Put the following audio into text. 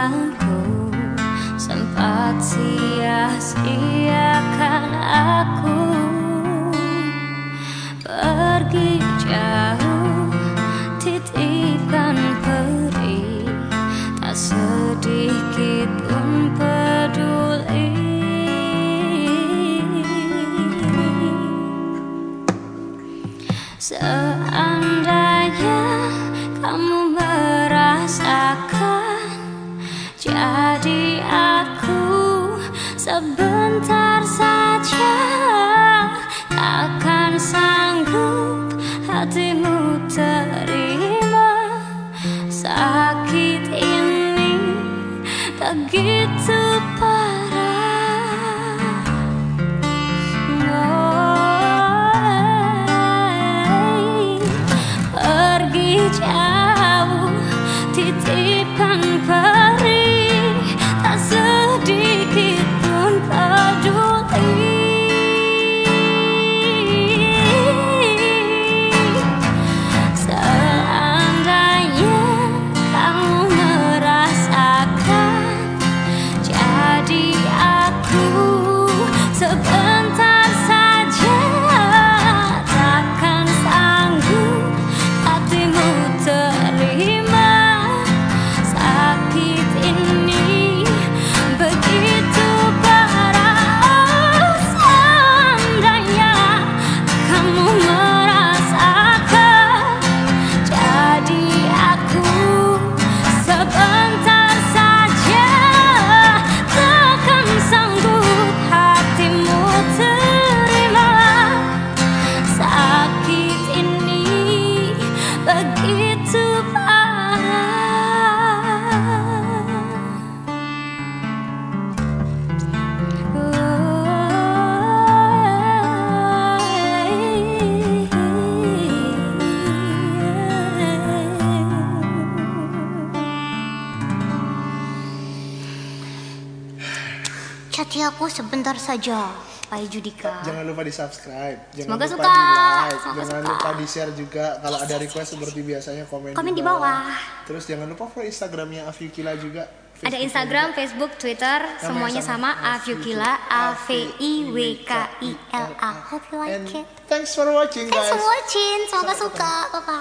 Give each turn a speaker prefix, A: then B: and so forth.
A: yang sempat sia-siakan aku. Pergi jauh titipkan perih tak sedikit pun peduli. Seandainya sebentar saja akan sanggup hatimu terima. Sakit ini begitu parah. Oh, pergi jauh titipkan sebentar
B: Cati aku sebentar saja, Pak Judika.
C: Jangan lupa di subscribe, jangan
B: Semoga
C: lupa
B: suka.
C: di like,
B: Semoga
C: jangan
B: suka.
C: lupa di share juga. Kalau ada request seperti biasanya komen,
B: Komen di bawah.
C: Terus jangan lupa follow Instagramnya Avyukila juga.
A: Ada
C: Facebooknya
A: Instagram,
C: juga.
A: Facebook, Twitter, semuanya sama, Avyukila, A V I W K I L A.
B: Hope you like it.
C: thanks for watching
B: Thanks
C: guys.
B: for watching. Semoga suka. Bye bye.